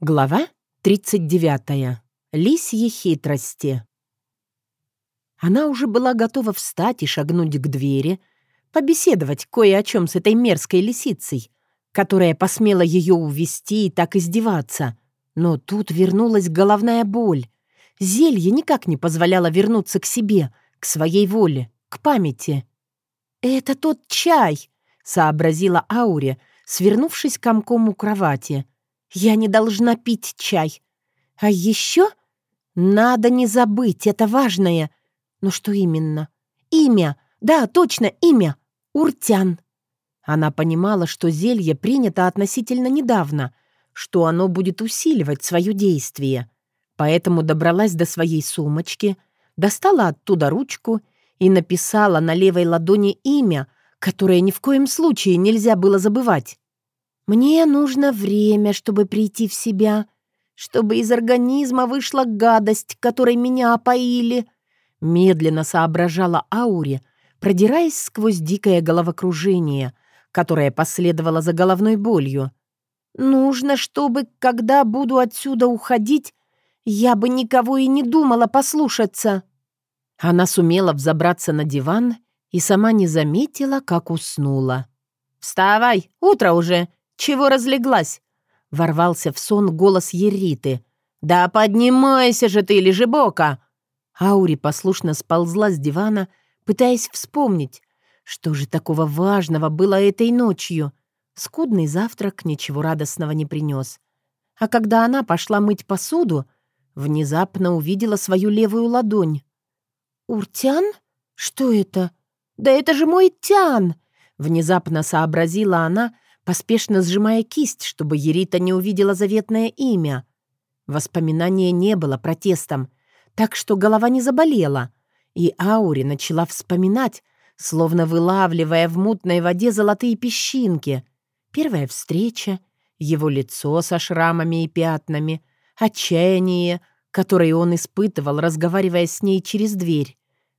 Глава 39. Лисьи хитрости. Она уже была готова встать и шагнуть к двери, побеседовать кое о чем с этой мерзкой лисицей, которая посмела ее увести и так издеваться. Но тут вернулась головная боль. Зелье никак не позволяло вернуться к себе, к своей воле, к памяти. «Это тот чай!» — сообразила Ауре, свернувшись комком у кровати — я не должна пить чай. А еще надо не забыть, это важное. Но что именно? Имя. Да, точно, имя. Уртян. Она понимала, что зелье принято относительно недавно, что оно будет усиливать свое действие. Поэтому добралась до своей сумочки, достала оттуда ручку и написала на левой ладони имя, которое ни в коем случае нельзя было забывать. Мне нужно время, чтобы прийти в себя, чтобы из организма вышла гадость, которой меня опоили. Медленно соображала Аури, продираясь сквозь дикое головокружение, которое последовало за головной болью. Нужно, чтобы, когда буду отсюда уходить, я бы никого и не думала послушаться. Она сумела взобраться на диван и сама не заметила, как уснула. «Вставай, утро уже!» «Чего разлеглась?» — ворвался в сон голос Ериты. «Да поднимайся же ты, лежебока!» Аури послушно сползла с дивана, пытаясь вспомнить, что же такого важного было этой ночью. Скудный завтрак ничего радостного не принес. А когда она пошла мыть посуду, внезапно увидела свою левую ладонь. «Уртян? Что это? Да это же мой тян!» Внезапно сообразила она, поспешно сжимая кисть, чтобы Ерита не увидела заветное имя. Воспоминания не было протестом, так что голова не заболела, и Аури начала вспоминать, словно вылавливая в мутной воде золотые песчинки. Первая встреча, его лицо со шрамами и пятнами, отчаяние, которое он испытывал, разговаривая с ней через дверь,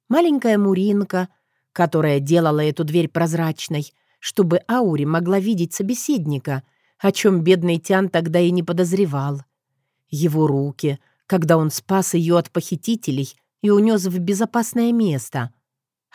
маленькая Муринка, которая делала эту дверь прозрачной — чтобы Аури могла видеть собеседника, о чем бедный Тян тогда и не подозревал. Его руки, когда он спас ее от похитителей и унес в безопасное место.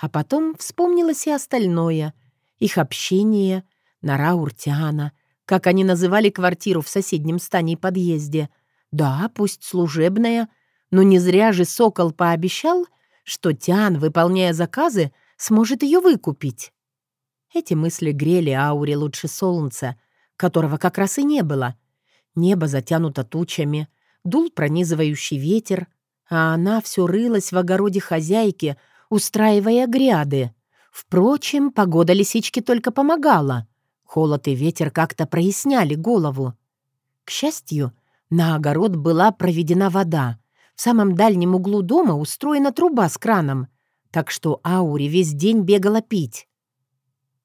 А потом вспомнилось и остальное. Их общение, нора Уртиана, как они называли квартиру в соседнем стане и подъезде. Да, пусть служебная, но не зря же Сокол пообещал, что Тян, выполняя заказы, сможет ее выкупить. Эти мысли грели ауре лучше солнца, которого как раз и не было. Небо затянуто тучами, дул пронизывающий ветер, а она все рылась в огороде хозяйки, устраивая гряды. Впрочем, погода лисички только помогала. Холод и ветер как-то проясняли голову. К счастью, на огород была проведена вода. В самом дальнем углу дома устроена труба с краном, так что Аури весь день бегала пить.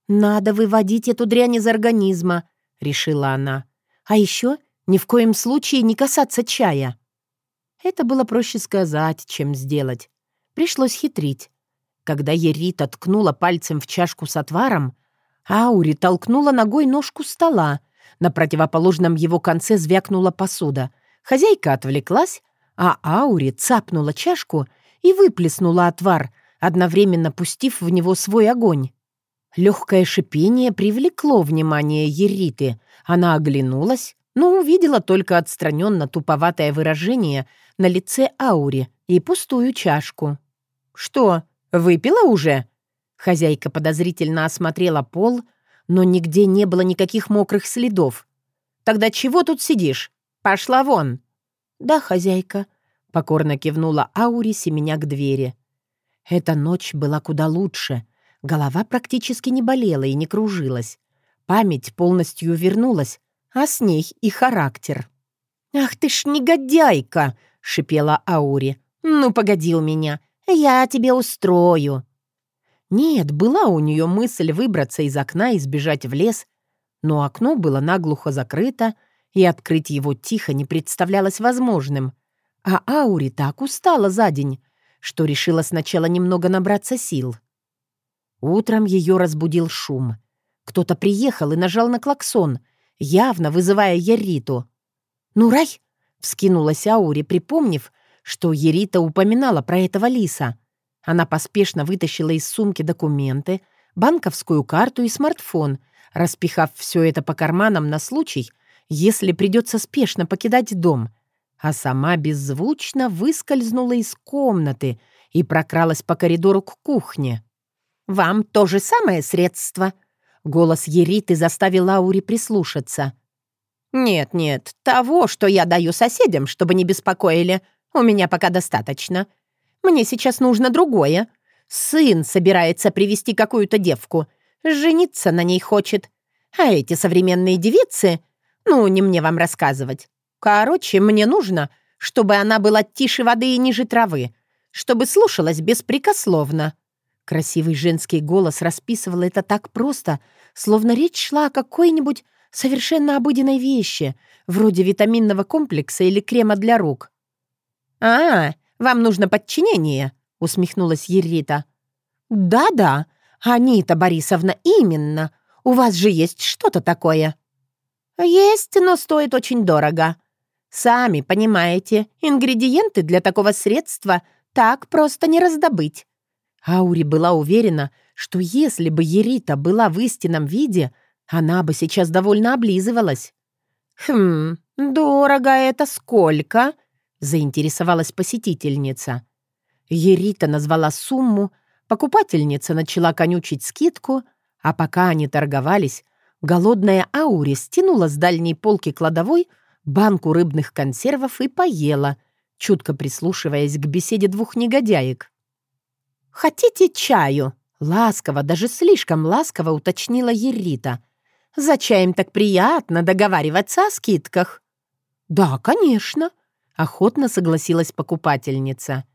«Надо выводить эту дрянь из организма», — решила она. «А еще ни в коем случае не касаться чая». Это было проще сказать, чем сделать. Пришлось хитрить. Когда Ерита ткнула пальцем в чашку с отваром, Аури толкнула ногой ножку стола. На противоположном его конце звякнула посуда. Хозяйка отвлеклась, а Аури цапнула чашку и выплеснула отвар, одновременно пустив в него свой огонь. Легкое шипение привлекло внимание Ериты. Она оглянулась, но увидела только отстраненно туповатое выражение на лице Аури и пустую чашку. «Что, выпила уже?» Хозяйка подозрительно осмотрела пол, но нигде не было никаких мокрых следов. «Тогда чего тут сидишь? Пошла вон!» «Да, хозяйка», — покорно кивнула Аури, семеня к двери. Эта ночь была куда лучше — Голова практически не болела и не кружилась. Память полностью вернулась, а с ней и характер. «Ах ты ж негодяйка!» — шипела Аури. «Ну, погоди у меня, я тебе устрою». Нет, была у нее мысль выбраться из окна и сбежать в лес, но окно было наглухо закрыто, и открыть его тихо не представлялось возможным. А Аури так устала за день, что решила сначала немного набраться сил. Утром ее разбудил шум. Кто-то приехал и нажал на клаксон, явно вызывая Яриту. «Ну, рай!» — вскинулась Аури, припомнив, что Ерита упоминала про этого лиса. Она поспешно вытащила из сумки документы, банковскую карту и смартфон, распихав все это по карманам на случай, если придется спешно покидать дом, а сама беззвучно выскользнула из комнаты и прокралась по коридору к кухне. «Вам то же самое средство?» Голос Ериты заставил Аури прислушаться. «Нет-нет, того, что я даю соседям, чтобы не беспокоили, у меня пока достаточно. Мне сейчас нужно другое. Сын собирается привести какую-то девку. Жениться на ней хочет. А эти современные девицы... Ну, не мне вам рассказывать. Короче, мне нужно, чтобы она была тише воды и ниже травы, чтобы слушалась беспрекословно». Красивый женский голос расписывал это так просто, словно речь шла о какой-нибудь совершенно обыденной вещи, вроде витаминного комплекса или крема для рук. «А, вам нужно подчинение», — усмехнулась Ерита. «Да-да, Анита Борисовна, именно. У вас же есть что-то такое». «Есть, но стоит очень дорого. Сами понимаете, ингредиенты для такого средства так просто не раздобыть». Аури была уверена, что если бы Ерита была в истинном виде, она бы сейчас довольно облизывалась. «Хм, дорого это сколько?» — заинтересовалась посетительница. Ерита назвала сумму, покупательница начала конючить скидку, а пока они торговались, голодная Аури стянула с дальней полки кладовой банку рыбных консервов и поела, чутко прислушиваясь к беседе двух негодяек. «Хотите чаю?» — ласково, даже слишком ласково уточнила Ерита. «За чаем так приятно договариваться о скидках». «Да, конечно», — охотно согласилась покупательница.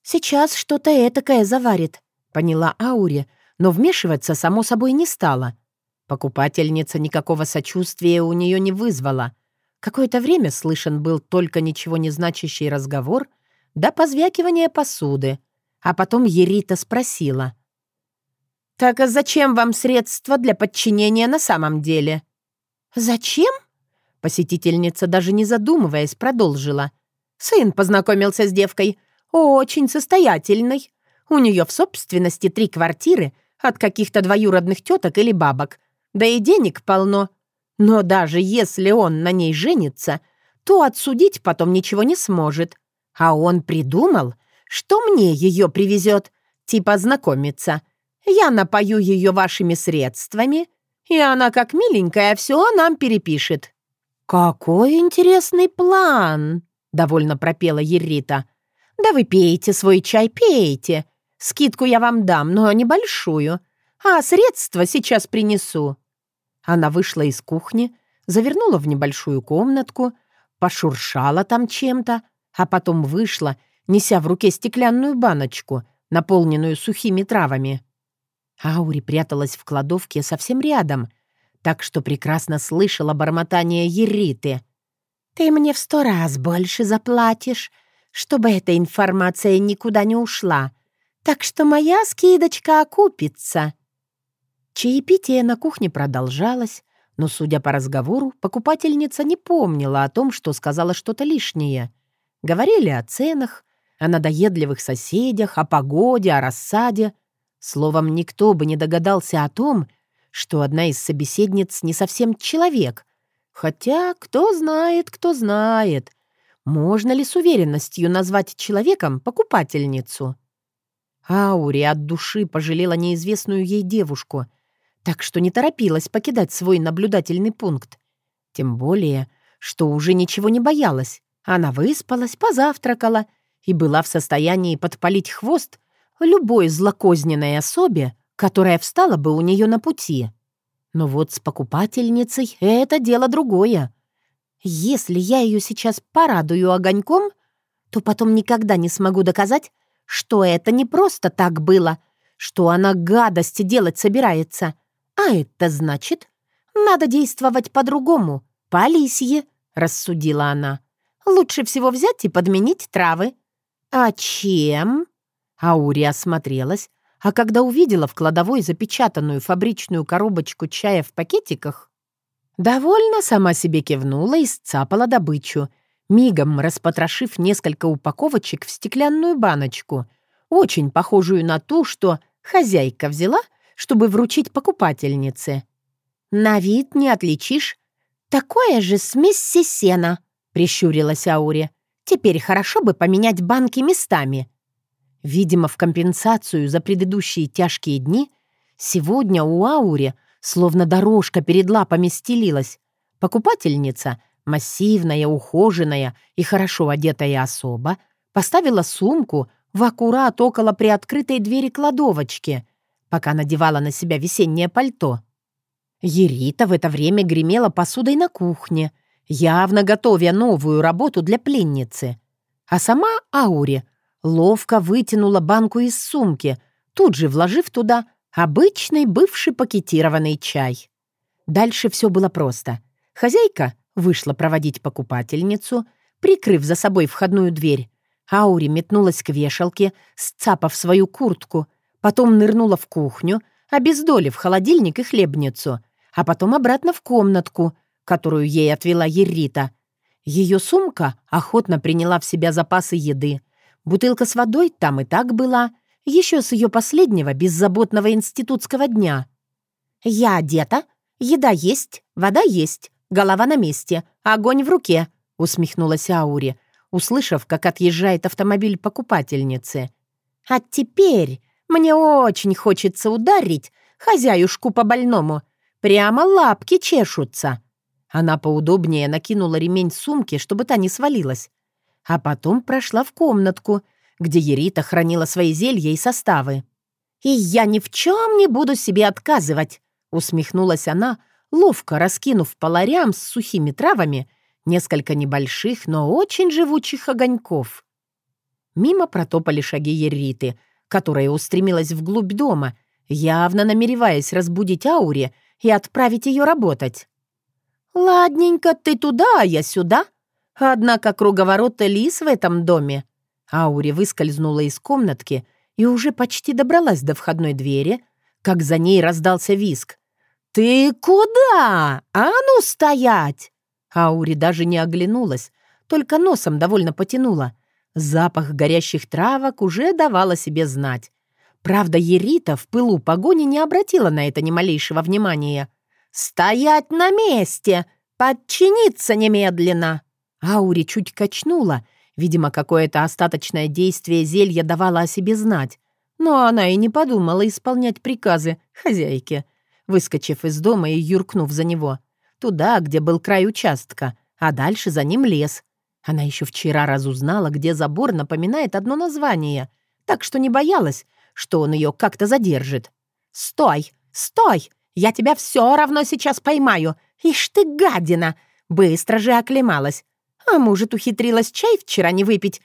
«Сейчас что-то этакое заварит», — поняла Аури, но вмешиваться, само собой, не стала. Покупательница никакого сочувствия у нее не вызвала — Какое-то время слышен был только ничего не значащий разговор да позвякивание посуды, а потом Ерита спросила. «Так а зачем вам средства для подчинения на самом деле?» «Зачем?» Посетительница, даже не задумываясь, продолжила. «Сын познакомился с девкой, очень состоятельной. У нее в собственности три квартиры от каких-то двоюродных теток или бабок, да и денег полно. Но даже если он на ней женится, то отсудить потом ничего не сможет. А он придумал, что мне ее привезет, типа знакомиться. Я напою ее вашими средствами, и она, как миленькая, все нам перепишет». «Какой интересный план!» — довольно пропела Ерита. «Да вы пейте свой чай, пейте. Скидку я вам дам, но небольшую. А средства сейчас принесу». Она вышла из кухни, завернула в небольшую комнатку, пошуршала там чем-то, а потом вышла, неся в руке стеклянную баночку, наполненную сухими травами. Аури пряталась в кладовке совсем рядом, так что прекрасно слышала бормотание Ериты. «Ты мне в сто раз больше заплатишь, чтобы эта информация никуда не ушла, так что моя скидочка окупится». Чаепитие на кухне продолжалось, но, судя по разговору, покупательница не помнила о том, что сказала что-то лишнее. Говорили о ценах, о надоедливых соседях, о погоде, о рассаде. Словом, никто бы не догадался о том, что одна из собеседниц не совсем человек. Хотя, кто знает, кто знает. Можно ли с уверенностью назвать человеком покупательницу? Аури от души пожалела неизвестную ей девушку — так что не торопилась покидать свой наблюдательный пункт. Тем более, что уже ничего не боялась. Она выспалась, позавтракала и была в состоянии подпалить хвост любой злокозненной особе, которая встала бы у нее на пути. Но вот с покупательницей это дело другое. Если я ее сейчас порадую огоньком, то потом никогда не смогу доказать, что это не просто так было, что она гадости делать собирается — «А это значит, надо действовать по-другому, по лисье», — рассудила она. «Лучше всего взять и подменить травы». «А чем?» Аури осмотрелась, а когда увидела в кладовой запечатанную фабричную коробочку чая в пакетиках, Довольно сама себе кивнула и сцапала добычу, мигом распотрошив несколько упаковочек в стеклянную баночку, очень похожую на ту, что хозяйка взяла, чтобы вручить покупательнице. «На вид не отличишь. Такое же смесь сена», — прищурилась Ауре. «Теперь хорошо бы поменять банки местами». Видимо, в компенсацию за предыдущие тяжкие дни сегодня у Ауре словно дорожка перед лапами стелилась. Покупательница, массивная, ухоженная и хорошо одетая особа, поставила сумку в аккурат около приоткрытой двери кладовочки, пока надевала на себя весеннее пальто. Ерита в это время гремела посудой на кухне, явно готовя новую работу для пленницы. А сама Аури ловко вытянула банку из сумки, тут же вложив туда Обычный бывший пакетированный чай. Дальше все было просто. Хозяйка вышла проводить покупательницу, прикрыв за собой входную дверь. Аури метнулась к вешалке, сцапав свою куртку, потом нырнула в кухню, обездолив холодильник и хлебницу, а потом обратно в комнатку, которую ей отвела Ерита. Ее сумка охотно приняла в себя запасы еды. Бутылка с водой там и так была — еще с ее последнего беззаботного институтского дня. «Я одета, еда есть, вода есть, голова на месте, огонь в руке», — усмехнулась Аури, услышав, как отъезжает автомобиль покупательницы. «А теперь мне очень хочется ударить хозяюшку по больному. Прямо лапки чешутся». Она поудобнее накинула ремень сумки, чтобы та не свалилась. А потом прошла в комнатку — где Ерита хранила свои зелья и составы. «И я ни в чем не буду себе отказывать», — усмехнулась она, ловко раскинув по ларям с сухими травами несколько небольших, но очень живучих огоньков. Мимо протопали шаги Ериты, которая устремилась вглубь дома, явно намереваясь разбудить Ауре и отправить ее работать. «Ладненько, ты туда, а я сюда. Однако круговорот лис в этом доме Аури выскользнула из комнатки и уже почти добралась до входной двери, как за ней раздался виск. «Ты куда? А ну стоять!» Аури даже не оглянулась, только носом довольно потянула. Запах горящих травок уже давал о себе знать. Правда, Ерита в пылу погони не обратила на это ни малейшего внимания. «Стоять на месте! Подчиниться немедленно!» Аури чуть качнула — Видимо, какое-то остаточное действие зелья давало о себе знать. Но она и не подумала исполнять приказы хозяйки, выскочив из дома и юркнув за него. Туда, где был край участка, а дальше за ним лес. Она еще вчера разузнала, где забор напоминает одно название, так что не боялась, что он ее как-то задержит. «Стой! Стой! Я тебя все равно сейчас поймаю! Ишь ты, гадина! Быстро же оклемалась! А может, ухитрилась чай вчера не выпить?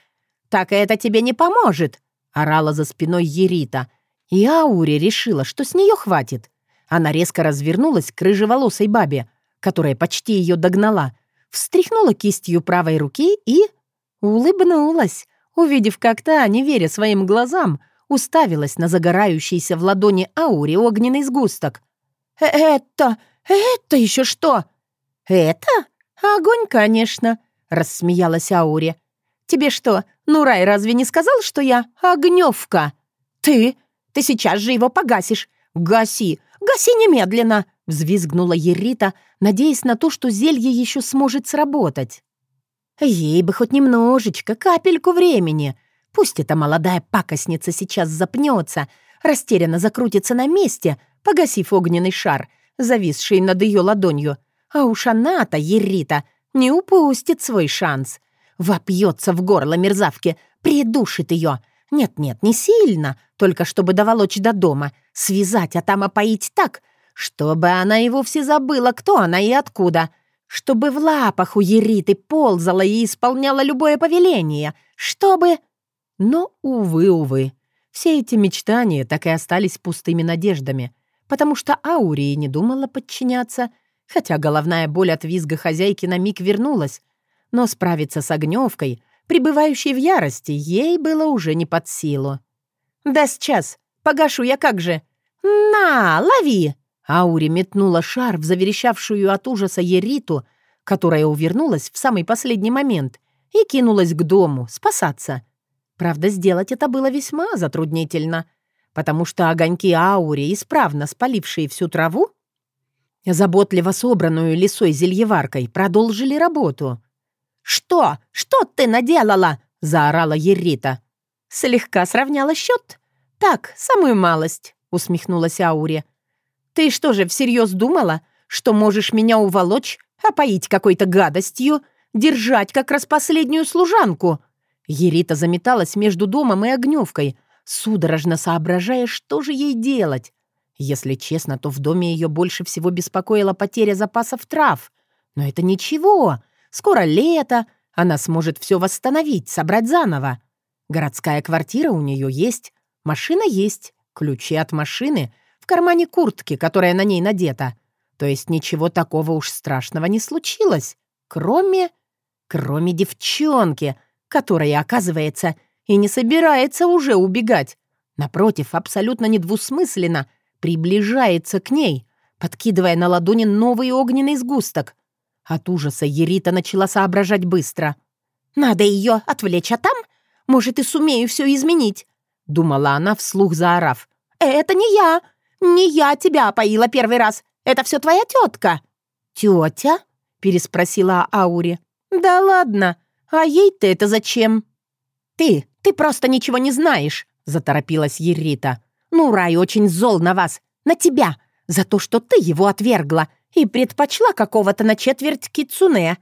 Так это тебе не поможет!» — орала за спиной Ерита. И Аури решила, что с нее хватит. Она резко развернулась к рыжеволосой бабе, которая почти ее догнала, встряхнула кистью правой руки и... улыбнулась, увидев, как та, не веря своим глазам, уставилась на загорающийся в ладони Аури огненный сгусток. «Э, «Это... это еще что?» «Это? Огонь, конечно!» рассмеялась Аури. «Тебе что, Нурай разве не сказал, что я огневка?» «Ты? Ты сейчас же его погасишь! Гаси! Гаси немедленно!» взвизгнула Ерита, надеясь на то, что зелье еще сможет сработать. Ей бы хоть немножечко, капельку времени. Пусть эта молодая пакостница сейчас запнется, растерянно закрутится на месте, погасив огненный шар, зависший над ее ладонью. А уж она-то, Ерита, не упустит свой шанс. Вопьется в горло мерзавки, придушит ее. Нет-нет, не сильно, только чтобы доволочь до дома, связать, а там опоить так, чтобы она и вовсе забыла, кто она и откуда, чтобы в лапах у Ериты ползала и исполняла любое повеление, чтобы... Но, увы, увы, все эти мечтания так и остались пустыми надеждами, потому что Аурии не думала подчиняться хотя головная боль от визга хозяйки на миг вернулась, но справиться с огневкой, пребывающей в ярости, ей было уже не под силу. «Да сейчас! Погашу я как же! На, лови!» Аури метнула шар в заверещавшую от ужаса Ериту, которая увернулась в самый последний момент и кинулась к дому спасаться. Правда, сделать это было весьма затруднительно, потому что огоньки Аури, исправно спалившие всю траву, заботливо собранную лисой зельеваркой, продолжили работу. «Что? Что ты наделала?» — заорала Ерита. «Слегка сравняла счет. Так, самую малость», — усмехнулась Аури. «Ты что же, всерьез думала, что можешь меня уволочь, опоить какой-то гадостью, держать как раз последнюю служанку?» Ерита заметалась между домом и огневкой, судорожно соображая, что же ей делать. Если честно, то в доме ее больше всего беспокоила потеря запасов трав. Но это ничего. Скоро лето, она сможет все восстановить, собрать заново. Городская квартира у нее есть, машина есть, ключи от машины в кармане куртки, которая на ней надета. То есть ничего такого уж страшного не случилось, кроме... кроме девчонки, которая, оказывается, и не собирается уже убегать. Напротив, абсолютно недвусмысленно приближается к ней, подкидывая на ладони новый огненный сгусток. От ужаса Ерита начала соображать быстро. «Надо ее отвлечь, а там, может, и сумею все изменить», — думала она, вслух заорав. «Это не я! Не я тебя опоила первый раз! Это все твоя тетка!» «Тетя?» — переспросила Аури. «Да ладно! А ей-то это зачем?» «Ты, ты просто ничего не знаешь!» — заторопилась Ерита. «Ну, Рай очень зол на вас, на тебя, за то, что ты его отвергла и предпочла какого-то на четверть кицуне.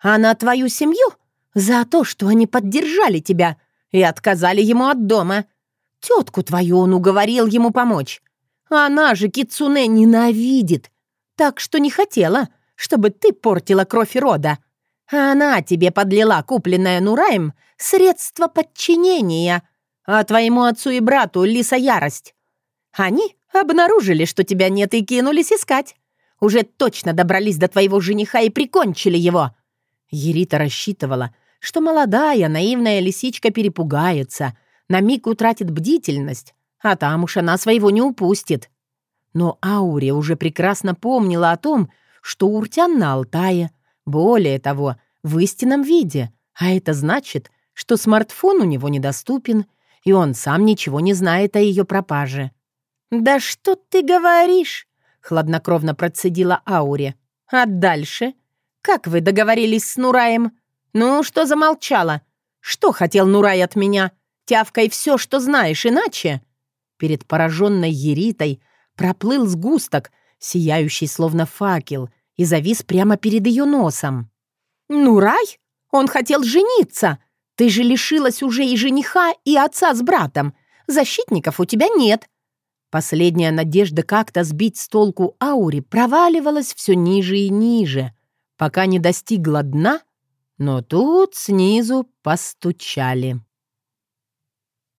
А на твою семью за то, что они поддержали тебя и отказали ему от дома. Тетку твою он уговорил ему помочь. Она же кицуне ненавидит, так что не хотела, чтобы ты портила кровь рода. Она тебе подлила купленное Нураем средство подчинения, а твоему отцу и брату лиса ярость. Они обнаружили, что тебя нет, и кинулись искать. Уже точно добрались до твоего жениха и прикончили его». Ерита рассчитывала, что молодая наивная лисичка перепугается, на миг утратит бдительность, а там уж она своего не упустит. Но Аурия уже прекрасно помнила о том, что Уртян на Алтае, более того, в истинном виде, а это значит, что смартфон у него недоступен, и он сам ничего не знает о ее пропаже. «Да что ты говоришь?» хладнокровно процедила Ауре. «А дальше? Как вы договорились с Нураем? Ну, что замолчала? Что хотел Нурай от меня? Тявкай все, что знаешь, иначе...» Перед пораженной Еритой проплыл сгусток, сияющий словно факел, и завис прямо перед ее носом. «Нурай? Он хотел жениться! Ты же лишилась уже и жениха, и отца с братом. Защитников у тебя нет. Последняя надежда как-то сбить с толку Аури проваливалась все ниже и ниже, пока не достигла дна, но тут снизу постучали.